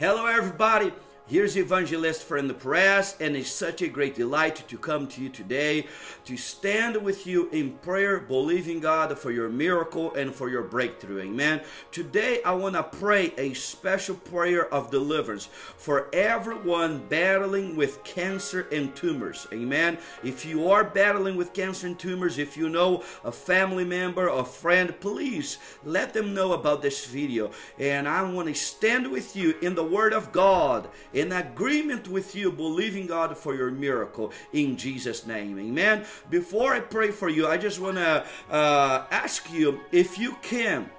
Hello, everybody. Here's Evangelist Fernando Perez, and it's such a great delight to come to you today to stand with you in prayer, believing God for your miracle and for your breakthrough. Amen. Today, I want to pray a special prayer of deliverance for everyone battling with cancer and tumors. Amen. If you are battling with cancer and tumors, if you know a family member, a friend, please let them know about this video. And I want to stand with you in the Word of God in agreement with you, believing God for your miracle in Jesus' name. Amen. Before I pray for you, I just want to uh, ask you if you can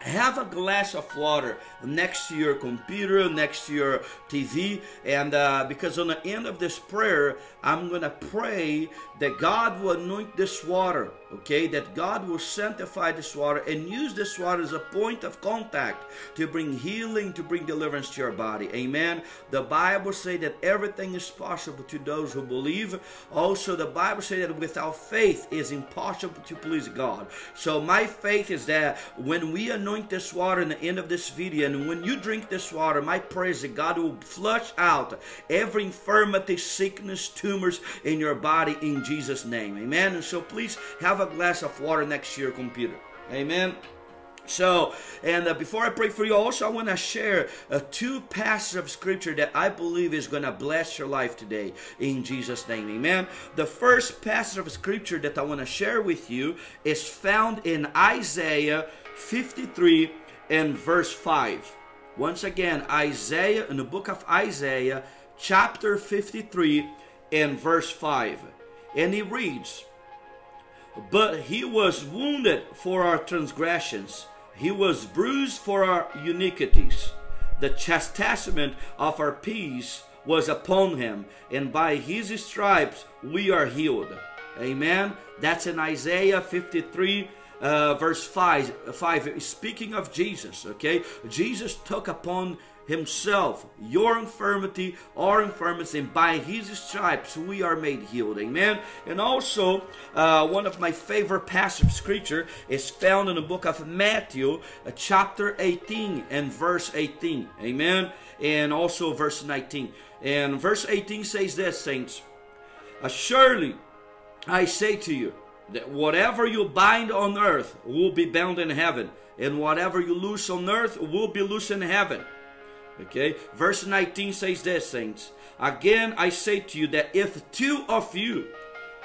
have a glass of water next to your computer, next to your TV, and uh, because on the end of this prayer, I'm going to pray that God will anoint this water, okay? That God will sanctify this water and use this water as a point of contact to bring healing, to bring deliverance to your body. Amen. The Bible say that everything is possible to those who believe. Also, the Bible say that without faith is impossible to please God. So my faith is that when we anoint this water in the end of this video, and when you drink this water, my prayer is that God will flush out every infirmity, sickness, tumors in your body in Jesus' name. Amen. And so please have a glass of water next to your computer. Amen. So, and uh, before I pray for you, also I want to share uh, two passages of scripture that I believe is going to bless your life today in Jesus' name. Amen. The first passage of scripture that I want to share with you is found in Isaiah 53 and verse 5. Once again, Isaiah, in the book of Isaiah, chapter 53 and verse 5. And he reads, But he was wounded for our transgressions, he was bruised for our iniquities. The chastisement of our peace was upon him, and by his stripes we are healed. Amen. That's in Isaiah 53 uh, verse 5, 5 speaking of jesus okay jesus took upon himself your infirmity our infirmities and by his stripes we are made healed. Amen. And also uh, one of my favorite passages of scripture is found in the book of matthew uh, chapter 18 and verse 18 amen. And also verse 19 and verse 18 says this saints uh, surely i say to you that whatever you bind on earth will be bound in heaven, and whatever you loose on earth will be loose in heaven. Okay, verse 19 says this, saints. Again, I say to you that if two of you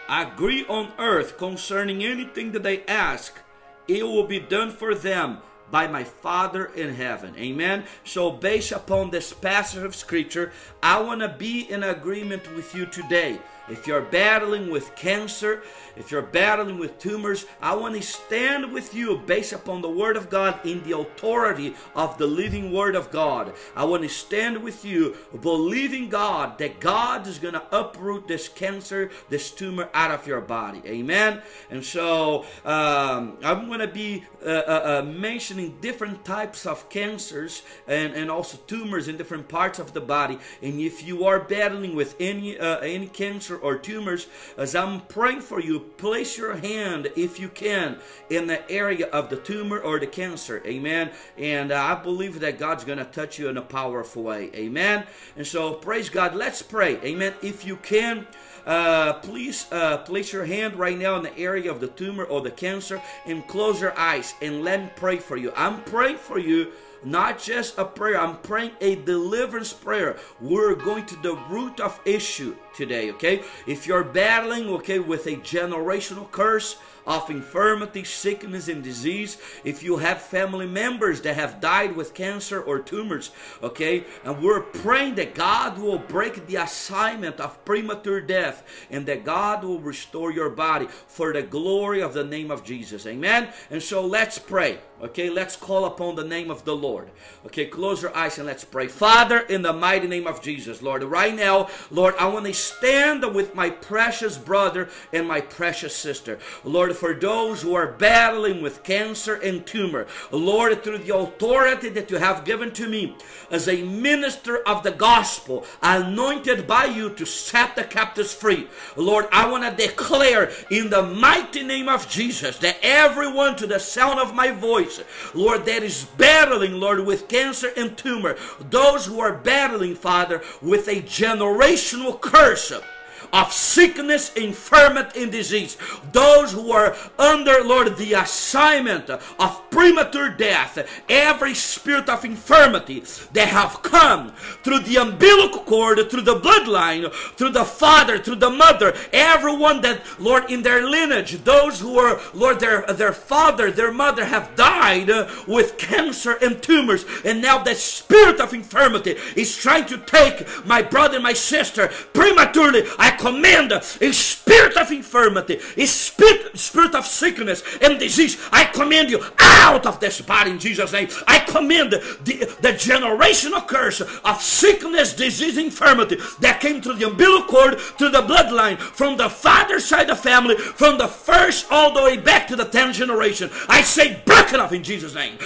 agree on earth concerning anything that they ask, it will be done for them by my Father in heaven. Amen. So, based upon this passage of scripture, I want to be in agreement with you today if you're battling with cancer, if you're battling with tumors, I want to stand with you based upon the Word of God in the authority of the living Word of God. I want to stand with you believing God that God is going to uproot this cancer, this tumor out of your body. Amen. And so um, I'm going to be uh, uh, uh, mentioning different types of cancers and, and also tumors in different parts of the body. And if you are battling with any uh, any cancer, cancer or tumors, as I'm praying for you, place your hand, if you can, in the area of the tumor or the cancer. Amen. And uh, I believe that God's going to touch you in a powerful way. Amen. And so, praise God. Let's pray. Amen. If you can, uh, please uh, place your hand right now in the area of the tumor or the cancer and close your eyes and let me pray for you. I'm praying for you not just a prayer. I'm praying a deliverance prayer. We're going to the root of issue today, okay? If you're battling, okay, with a generational curse, of infirmity, sickness, and disease. If you have family members that have died with cancer or tumors, okay, and we're praying that God will break the assignment of premature death and that God will restore your body for the glory of the name of Jesus. Amen. And so let's pray. Okay, let's call upon the name of the Lord. Okay, close your eyes and let's pray. Father, in the mighty name of Jesus, Lord, right now, Lord, I want to stand with my precious brother and my precious sister. Lord, for those who are battling with cancer and tumor. Lord, through the authority that you have given to me as a minister of the gospel, anointed by you to set the captives free. Lord, I want to declare in the mighty name of Jesus that everyone to the sound of my voice, Lord, that is battling, Lord, with cancer and tumor, those who are battling, Father, with a generational curse worship of sickness, infirmity, and disease. Those who are under, Lord, the assignment of premature death, every spirit of infirmity that have come through the umbilical cord, through the bloodline, through the father, through the mother, everyone that, Lord, in their lineage, those who are, Lord, their, their father, their mother have died with cancer and tumors, and now that spirit of infirmity is trying to take my brother and my sister prematurely. I command a spirit of infirmity, a spirit, spirit of sickness and disease. I command you out of this body in Jesus' name. I command the, the generational curse of sickness, disease, infirmity that came through the umbilical cord, through the bloodline, from the father's side of the family, from the first all the way back to the 10th generation. I say, it off in Jesus' name.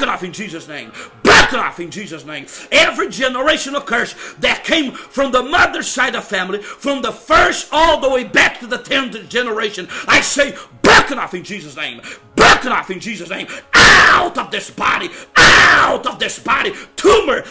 It off in Jesus' name. It off in Jesus' name. Every generational curse that came from the mother's side of family, from the first all the way back to the 10th generation, I say, it off in Jesus' name. It off in Jesus' name. Out of this body. Out of this body. Tumor,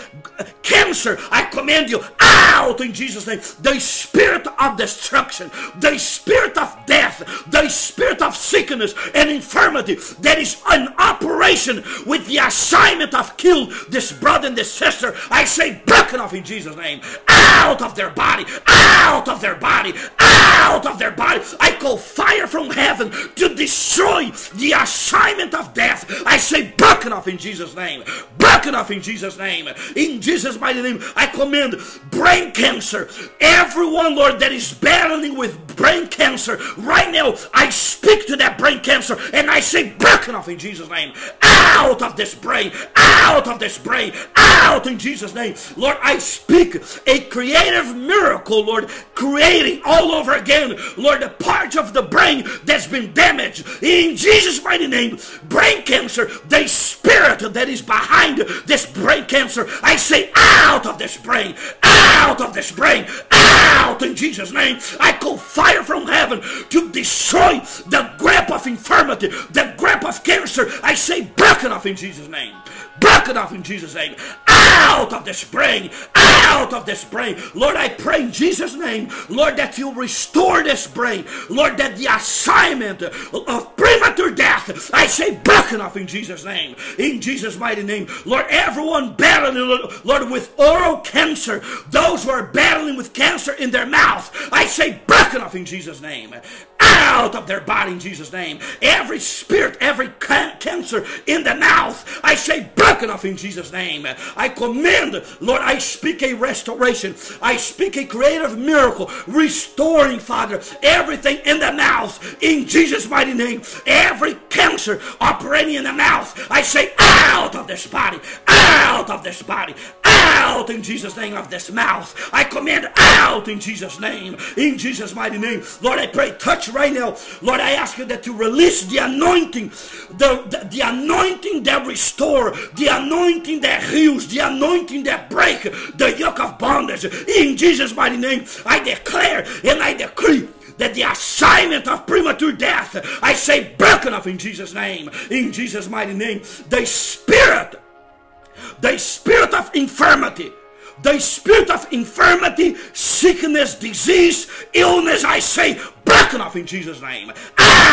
cancer, I command you out in Jesus' name. The spirit of destruction, the spirit of death, the spirit of sickness and infirmity that is an operation with the assignment of kill this brother and this sister. I say, broken off in Jesus' name. Out of their body, out of their body, out of their body. I call fire from heaven to destroy the assignment of death. I say, broken off in Jesus' name. Broken off in Jesus' name. In Jesus' mighty name, I command brain cancer. Everyone, Lord, that is battling with brain cancer, right now, I speak to that brain cancer and I say, broken off in Jesus' name. Out of this brain, out of this brain, out in Jesus' name. Lord, I speak a creative miracle, Lord, creating all over again, Lord, the part of the brain that's been damaged. In Jesus' mighty name, brain cancer, the spirit that is behind this brain cancer, I say, out of this brain, out of this brain, out in Jesus' name. I call fire from heaven to destroy the grip of infirmity, the grip of cancer. I say, broken off in Jesus' name. Broken off in Jesus' name. Out of this brain, out of this brain. Lord, I pray in Jesus' name, Lord, that you restore this brain. Lord, that the assignment of premature death, I say, broken off in Jesus' name. In Jesus' mighty name. Lord, everyone battling, Lord, with oral cancer, those who are battling with cancer in their mouth, I say, broken off in Jesus' name out of their body in Jesus' name. Every spirit, every can- cancer in the mouth, I say, broken off in Jesus' name. I command, Lord, I speak a restoration. I speak a creative miracle, restoring, Father, everything in the mouth in Jesus' mighty name. Every cancer operating in the mouth, I say, out of this body, out of this body, out in Jesus' name of this mouth. I command out in Jesus' name, in Jesus' mighty name. Lord, I pray, touch right now. Lord, I ask you that to release the anointing, the, the, the anointing that restore, the anointing that heals, the anointing that break the yoke of bondage. In Jesus' mighty name, I declare and I decree that the assignment of premature death, I say, broken off in Jesus' name. In Jesus' mighty name, the spirit, the spirit of infirmity, the spirit of infirmity, sickness, disease, illness, I say, broken off in Jesus' name.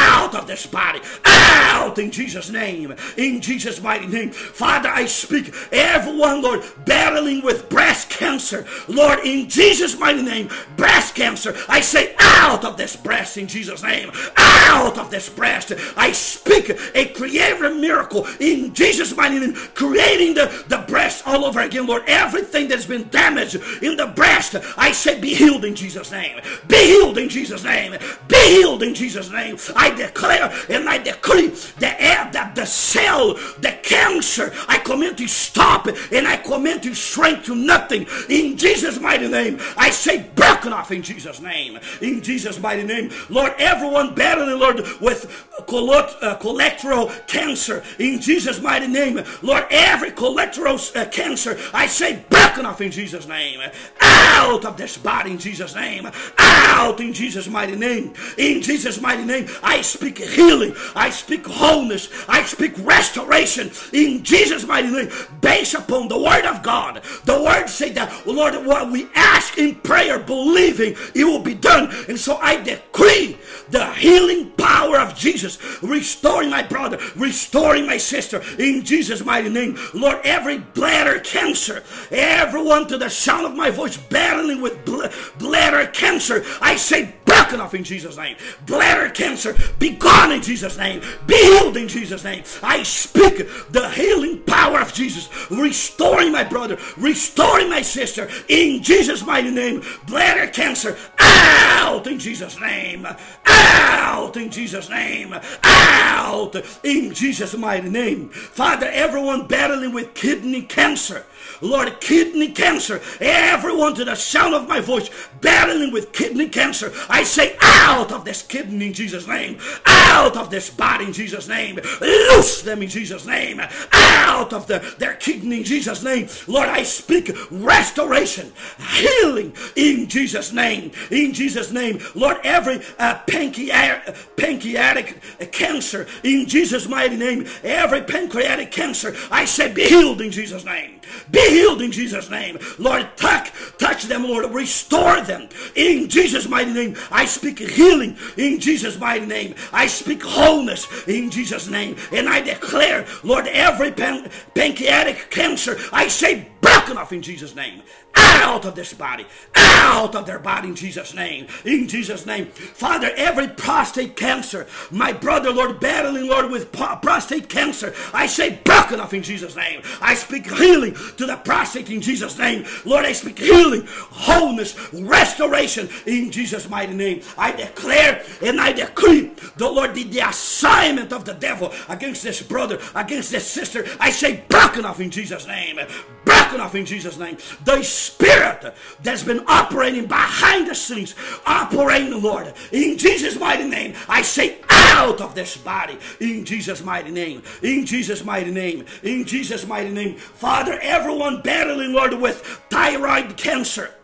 Out of this body. Out in Jesus' name. In Jesus' mighty name. Father, I speak everyone, Lord, battling with breast cancer. Lord, in Jesus' mighty name, breast cancer. I say out of this breast in Jesus' name. Out of this breast. I speak a creative miracle in Jesus' mighty name, creating the, the breast all over again, Lord. Everything that's been damaged in the breast, I say be healed in Jesus' name. Be healed in Jesus' name. Be healed in Jesus' name. I Declare and I decree the air that the cell, the cancer, I command to stop and I command to shrink to nothing in Jesus' mighty name. I say broken off in Jesus' name. In Jesus' mighty name. Lord, everyone battling, Lord, with uh, colorectal cancer in Jesus' mighty name. Lord, every colorectal uh, cancer, I say broken off in Jesus' name. Out of this body in Jesus' name. Out in Jesus' mighty name. In Jesus' mighty name, I speak healing. I speak wholeness. I speak restoration in Jesus' mighty name, based upon the word of God. The word say that, Lord, what we ask in prayer, believing it will be done. And so I decree the healing power of Jesus, restoring my brother, restoring my sister in Jesus' mighty name. Lord, every bladder cancer, everyone to the sound of my voice battling with bl- bladder cancer, I say broken off in Jesus' name. Bladder cancer, be gone in Jesus' name. Be healed in Jesus' name. I speak the healing power of Jesus, restoring my brother, restoring my sister in Jesus' mighty name. Bladder cancer, out in Jesus' name. Out in Jesus' name. Out in Jesus' mighty name. Father, everyone battling with kidney cancer. Lord, kidney cancer, everyone to the sound of my voice battling with kidney cancer, I say out of this kidney in Jesus' name, out of this body in Jesus' name, loose them in Jesus' name, out of the, their kidney in Jesus' name. Lord, I speak restoration, healing in Jesus' name, in Jesus' name. Lord, every uh, pancreatic, pancreatic cancer in Jesus' mighty name, every pancreatic cancer, I say be healed in Jesus' name. Be healed in Jesus' name. Lord, touch, touch them, Lord. Restore them in Jesus' mighty name. I speak healing in Jesus' mighty name. I speak wholeness in Jesus' name. And I declare, Lord, every pan- pancreatic cancer, I say broken off in Jesus' name out of this body, out of their body in Jesus' name. In Jesus' name. Father, every prostate cancer, my brother, Lord, battling, Lord, with prostate cancer, I say broken off in Jesus' name. I speak healing to the prostate in Jesus' name. Lord, I speak healing, wholeness, restoration in Jesus' mighty name. I declare and I decree the Lord did the assignment of the devil against this brother, against this sister. I say broken off in Jesus' name. Broken off in Jesus' name. The spirit that's been operating behind the scenes, operating, Lord, in Jesus' mighty name, I say out of this body, in Jesus' mighty name, in Jesus' mighty name, in Jesus' mighty name. Father, everyone battling, Lord, with thyroid cancer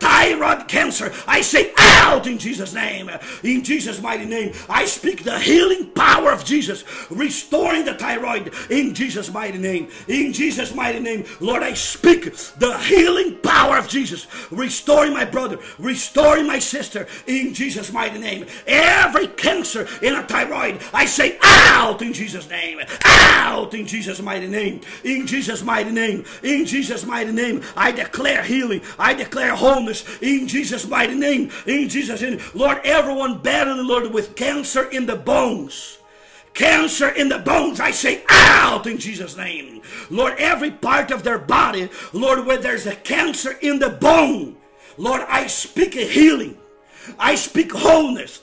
thyroid cancer. I say out in Jesus' name. In Jesus' mighty name. I speak the healing power of Jesus, restoring the thyroid in Jesus' mighty name. In Jesus' mighty name. Lord, I speak the healing power of Jesus, restoring my brother, restoring my sister in Jesus' mighty name. Every cancer in a thyroid, I say out in Jesus' name. Out in Jesus' mighty name. In Jesus' mighty name. In Jesus' mighty name. I declare healing. I declare wholeness in Jesus' mighty name. In Jesus' name. Lord, everyone battling, Lord, with cancer in the bones. Cancer in the bones, I say out in Jesus' name. Lord, every part of their body, Lord, where there's a cancer in the bone, Lord, I speak a healing. I speak wholeness.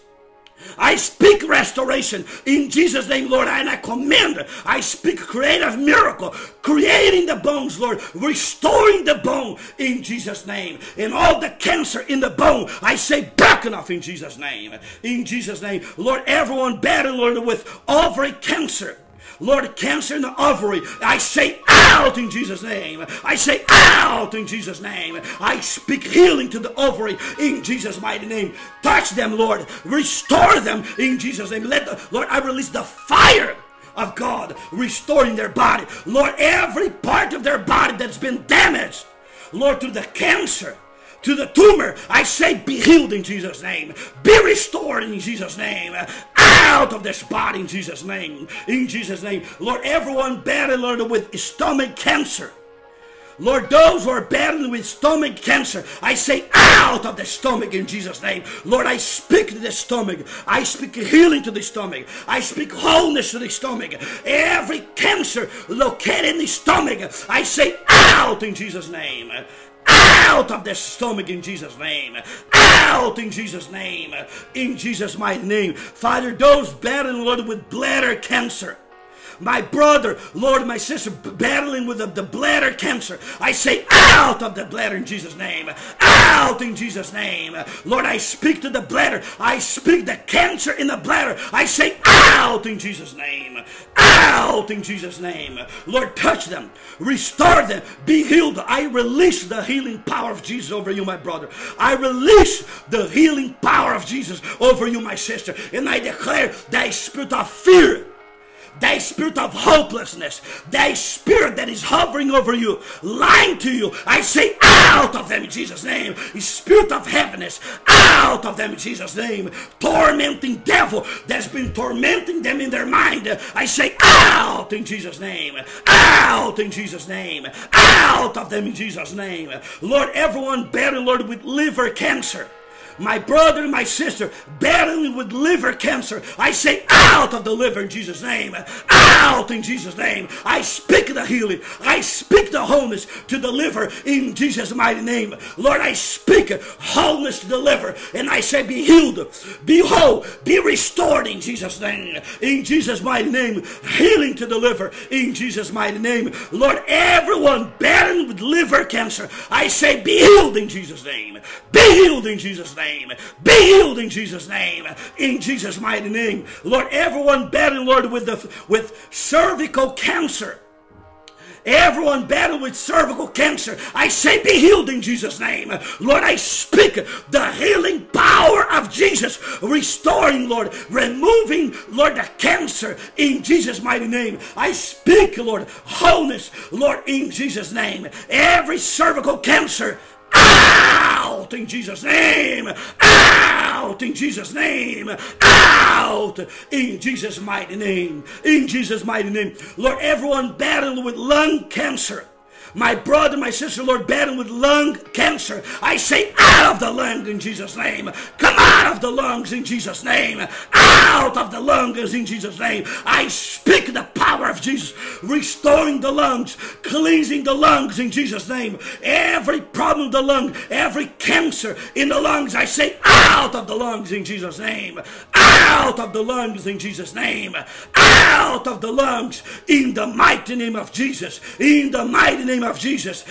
I speak restoration in Jesus' name, Lord, and I command, I speak creative miracle, creating the bones, Lord, restoring the bone in Jesus' name. And all the cancer in the bone, I say back enough in Jesus' name. In Jesus' name, Lord, everyone battling, Lord, with ovary cancer. Lord, cancer in the ovary, I say out in Jesus' name. I say out in Jesus' name. I speak healing to the ovary in Jesus' mighty name. Touch them, Lord. Restore them in Jesus' name. Let the Lord, I release the fire of God restoring their body. Lord, every part of their body that's been damaged, Lord, through the cancer to the tumor. I say, be healed in Jesus' name. Be restored in Jesus' name. Out of this body in Jesus' name. In Jesus' name. Lord, everyone battling, with stomach cancer. Lord, those who are battling with stomach cancer, I say out of the stomach in Jesus' name. Lord, I speak to the stomach. I speak healing to the stomach. I speak wholeness to the stomach. Every cancer located in the stomach, I say out in Jesus' name out of the stomach in Jesus' name. Out in Jesus' name. In Jesus' mighty name. Father, those battling, Lord, with bladder cancer my brother, Lord, my sister battling with the, the, bladder cancer. I say out of the bladder in Jesus' name. Out in Jesus' name. Lord, I speak to the bladder. I speak the cancer in the bladder. I say out in Jesus' name. Out in Jesus' name. Lord, touch them. Restore them. Be healed. I release the healing power of Jesus over you, my brother. I release the healing power of Jesus over you, my sister. And I declare that spirit of fear that spirit of hopelessness, that spirit that is hovering over you, lying to you, I say out of them in Jesus' name. Spirit of heaviness, out of them in Jesus' name. Tormenting devil that's been tormenting them in their mind, I say out in Jesus' name. Out in Jesus' name. Out of them in Jesus' name. Lord, everyone better, Lord, with liver cancer my brother and my sister battling with liver cancer, I say out of the liver in Jesus' name. In Jesus' name. I speak the healing. I speak the wholeness to deliver in Jesus' mighty name. Lord, I speak wholeness to deliver. and I say be healed, be whole, be restored in Jesus' name. In Jesus' mighty name. Healing to deliver in Jesus' mighty name. Lord, everyone battling with liver cancer, I say be healed in Jesus' name. Be healed in Jesus' name name. Be healed in Jesus' name. In Jesus' mighty name. Lord, everyone battling, Lord, with the with cervical cancer. Everyone battling with cervical cancer, I say be healed in Jesus' name. Lord, I speak the healing power of Jesus, restoring, Lord, removing, Lord, the cancer in Jesus' mighty name. I speak, Lord, wholeness, Lord, in Jesus' name. Every cervical cancer, out in Jesus' name. Out in Jesus' name. Out in Jesus' mighty name. In Jesus' mighty name. Lord, everyone battling with lung cancer my brother, my sister, Lord, battling with lung cancer. I say out of the lung in Jesus' name. Come out of the lungs in Jesus' name. Out of the lungs in Jesus' name. I speak the power of Jesus, restoring the lungs, cleansing the lungs in Jesus' name. Every problem in the lung, every cancer in the lungs, I say out of the lungs in Jesus' name. Out of the lungs in Jesus' name. Out of the lungs in the mighty name of Jesus. In the mighty name of Jesus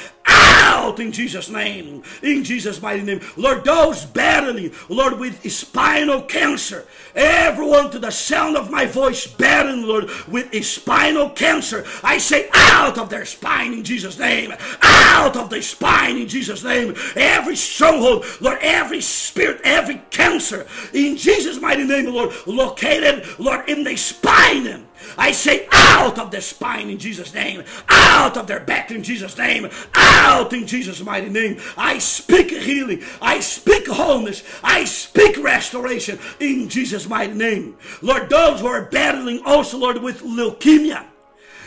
out in Jesus' name. In Jesus' mighty name. Lord, those battling, Lord, with spinal cancer, everyone to the sound of my voice battling, Lord, with spinal cancer, I say out of their spine in Jesus' name. Out of the spine in Jesus' name. Every stronghold, Lord, every spirit, every cancer, in Jesus' mighty name, Lord, located, Lord, in the spine. I say out of their spine in Jesus' name, out of their back in Jesus' name, out in Jesus' mighty name. I speak healing, I speak wholeness, I speak restoration in Jesus' mighty name. Lord, those who are battling also, Lord, with leukemia.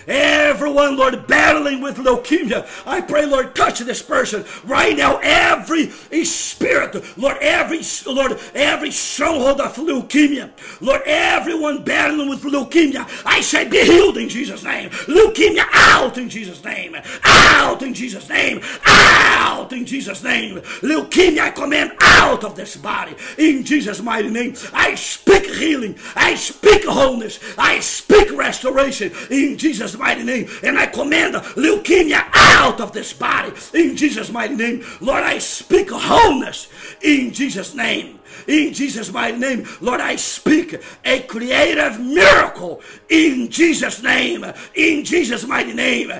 Everyone, Lord, battling with leukemia. I pray, Lord, touch this person right now. Every spirit, Lord, every Lord, every stronghold of leukemia. Lord, everyone battling with leukemia. I say be healed in Jesus' name. Leukemia out in Jesus' name. Out in Jesus' name. Out in Jesus' name. Leukemia, I command out of this body in Jesus' mighty name. I speak healing. I speak wholeness. I speak restoration in Jesus' mighty name. And I command leukemia out of this body in Jesus' mighty name. Lord, I speak wholeness in Jesus' name. In Jesus' mighty name, Lord, I speak a creative miracle in Jesus' name. In Jesus' mighty name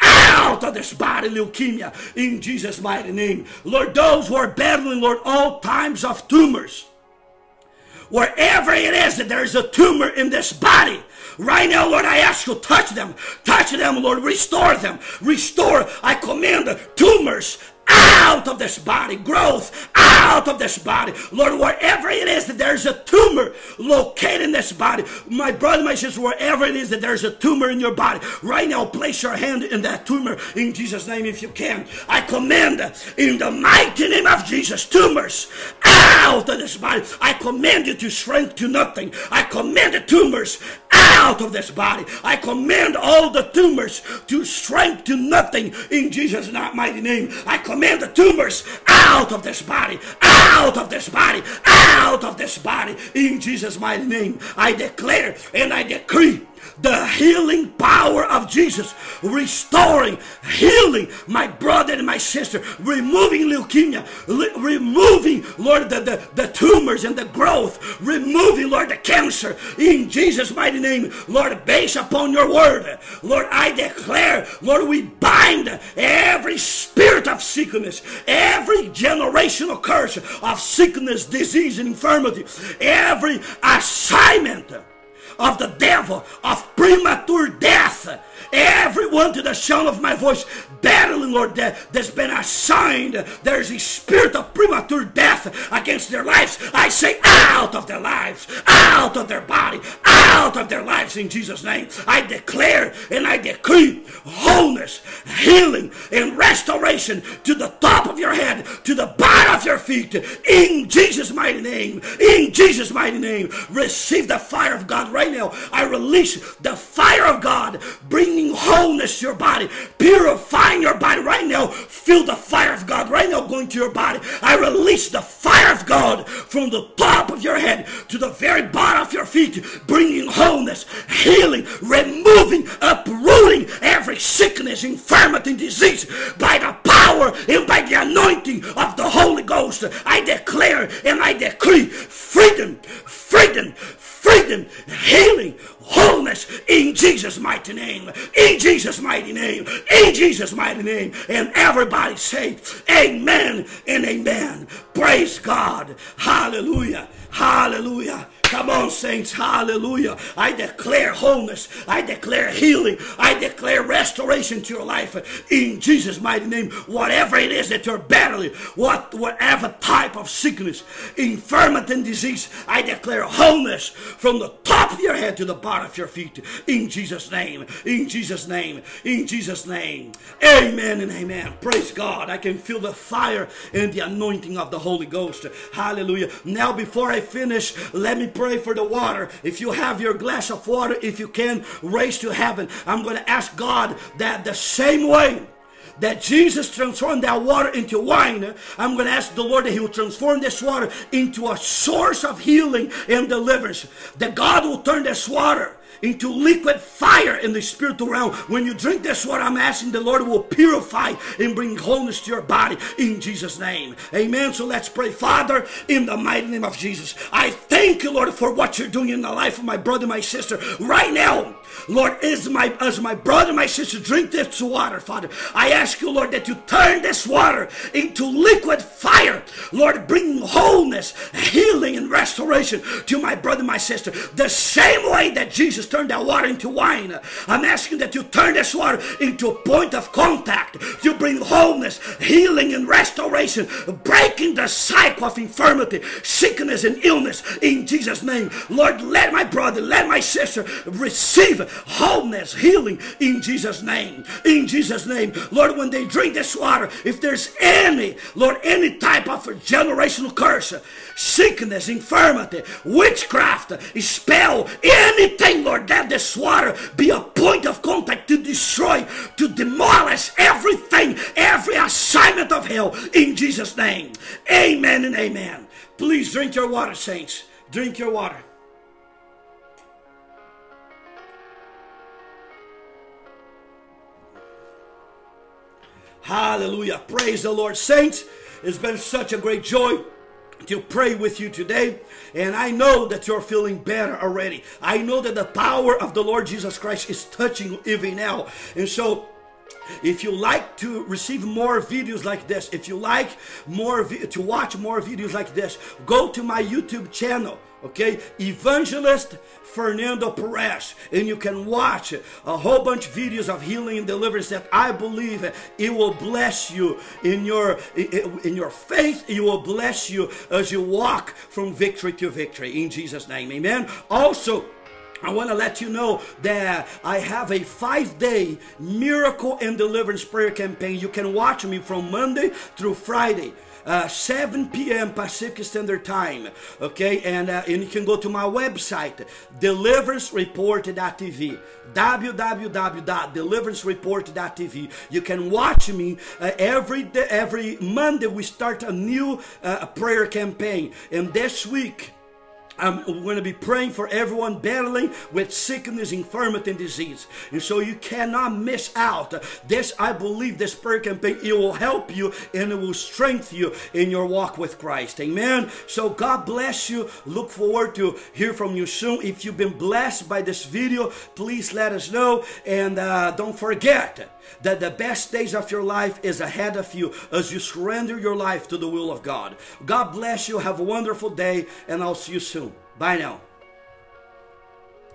out of this body leukemia in Jesus' mighty name. Lord, those who are battling, Lord, all times of tumors, wherever it is that there is a tumor in this body, Right now, Lord, I ask you, touch them. Touch them, Lord. Restore them. Restore. I command tumors out of this body, growth out of this body. Lord, wherever it is that there's a tumor located in this body, my brother, my sister, wherever it is that there's a tumor in your body, right now, place your hand in that tumor in Jesus' name if you can. I command in the mighty name of Jesus, tumors out of this body. I command you to shrink to nothing. I command the tumors out of this body. I command all the tumors to shrink to nothing in Jesus' mighty name. I command the tumors out of this body, out of this body, out of this body in Jesus' mighty name. I declare and I decree the healing power of Jesus, restoring, healing my brother and my sister, removing leukemia, li- removing, Lord, the, the, the tumors and the growth, removing, Lord, the cancer in Jesus' mighty name. Lord, based upon your word, Lord, I declare, Lord, we bind every spirit of sickness, every generational curse of sickness, disease, and infirmity, every assignment of the devil of premature death. Everyone to the sound of my voice, battling, Lord, that that's been assigned. There's a spirit of premature death against their lives. I say, out of their lives, out of their body, out of their lives in Jesus' name. I declare and I decree wholeness, healing, and restoration to the top of your head, to the bottom of your feet, in Jesus' mighty name. In Jesus' mighty name. Receive the fire of God right now. I release the fire of God, bringing wholeness to your body, purifying your body right now. Feel the fire of God right now going to your body. I release the fire of God from the top of your head to the very bottom of your feet, bringing wholeness, healing, removing, uprooting every sickness, infirmity, disease by the power and by the anointing of the Holy Ghost. I declare and I decree freedom, freedom, freedom, healing, wholeness in Jesus' mighty name. In Jesus' mighty name. In Jesus' mighty name. And everybody say, Amen and Amen. Praise God. Hallelujah. Hallelujah. Come on, saints. Hallelujah. I declare wholeness. I declare healing. I declare restoration to your life in Jesus' mighty name. Whatever it is that you're battling, what whatever type of sickness, infirmity, and disease, I declare wholeness from the top of your head to the bottom of your feet in Jesus' name. In Jesus' name. In Jesus' name. Amen and amen. Praise God. I can feel the fire and the anointing of the Holy Ghost. Hallelujah. Now, before I finish, let me pray for the water. If you have your glass of water, if you can, raise to heaven. I'm going to ask God that the same way that Jesus transformed that water into wine, I'm going to ask the Lord that He will transform this water into a source of healing and deliverance. That God will turn this water into liquid fire in the spiritual realm. When you drink this water, I'm asking the Lord will purify and bring wholeness to your body in Jesus' name. Amen. So let's pray. Father, in the mighty name of Jesus, I thank you, Lord, for what you're doing in the life of my brother, my sister, right now. Lord, as my as my brother, my sister drink this water, Father, I ask you, Lord, that you turn this water into liquid fire. Lord, bring wholeness, healing, and restoration to my brother, my sister. The same way that Jesus turned that water into wine, I'm asking that you turn this water into a point of contact. You bring wholeness, healing, and restoration, breaking the cycle of infirmity, sickness, and illness in Jesus' name. Lord, let my brother, let my sister receive wholeness, healing in Jesus' name. In Jesus' name. Lord, when they drink this water, if there's any, Lord, any type of generational curse, sickness, infirmity, witchcraft, spell, anything, Lord, that this water be a point of contact to destroy, to demolish everything, every assignment of hell in Jesus' name. Amen and amen. Please drink your water, saints. Drink your water. Hallelujah. Praise the Lord. Saints, it's been such a great joy to pray with you today. And I know that you're feeling better already. I know that the power of the Lord Jesus Christ is touching you even now. And so, if you like to receive more videos like this, if you like more to watch more videos like this, go to my YouTube channel okay? Evangelist fernando perez. And you can watch a whole bunch of videos of healing and deliverance that i believe it will bless you in your in your faith. It will bless you as you walk from victory to victory. In jesus name. Amen. Also I want to let you know that I have a five day miracle and deliverance prayer campaign. You can watch me from Monday through Friday. Uh, 7 p.m. Pacific Standard Time. Okay, and, uh, and you can go to my website, deliverancereport.tv. www.deliverancereport.tv. You can watch me uh, every day, every Monday. We start a new uh, prayer campaign, and this week I'm going to be praying for everyone battling with sickness, infirmity, and disease. And so you cannot miss out. This, I believe, this prayer campaign, it will help you and it will strengthen you in your walk with Christ. Amen. So God bless you. Look forward to hear from you soon. If you've been blessed by this video, please let us know. And uh, don't forget that the best days of your life is ahead of you as you surrender your life to the will of God. God bless you. Have a wonderful day, and I'll see you soon. Bye now.